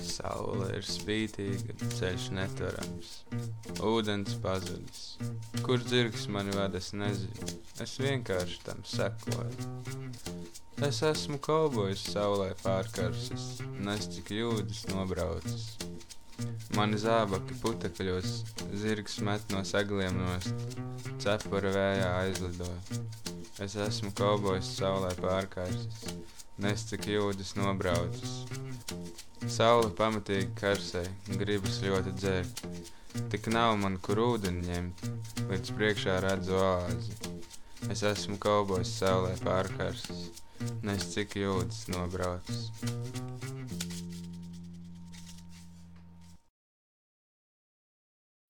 Saule ir spītīga, ceļš netverams, ūdens pazudis. Kur dzirgs mani vada, es nezinu, es vienkārši tam sekoju. Es esmu kaubojis saulē pārkarsis, nes cik jūdas nobraucis. Mani zābaki putekļos, zirgs met no segliem nost, cepura vējā aizlidoja. Es esmu kaubojis saulē pārkarsis, nes cik jūdas nobraucis. Saula pamatīgi karsē, gribas ļoti dzert. Tik nav man, kur ūdeni ņemt, līdz priekšā redzu oāzi. Es esmu kaubojis saulē pārkarsis, nes cik jūdas nobraucis.